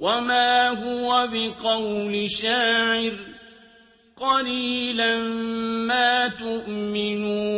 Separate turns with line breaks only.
وما هو بقول شاعر قليلا ما تؤمنون